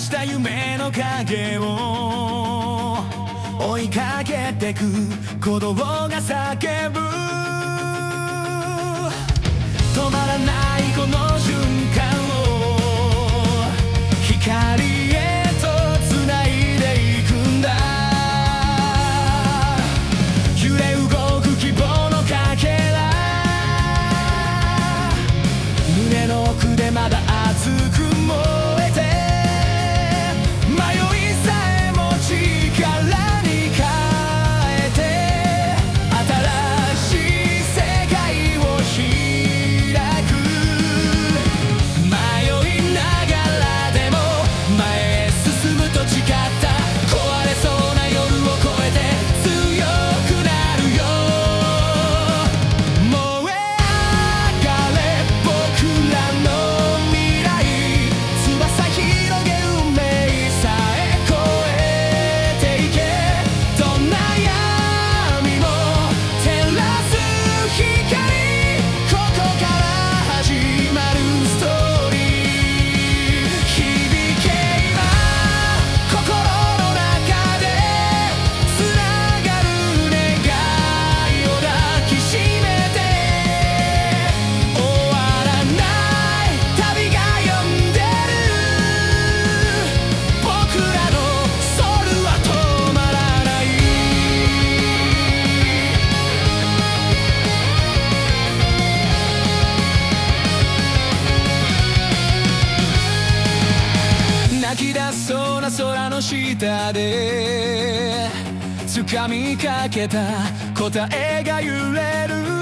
した夢の影を追いかけてく鼓動が叫ぶ。止まらないこの瞬間を光へと繋いでいくんだ。揺れ動く希望のかけら。胸の奥でまだ熱く燃えて。泣き出そうな空の下で掴みかけた答えが揺れる。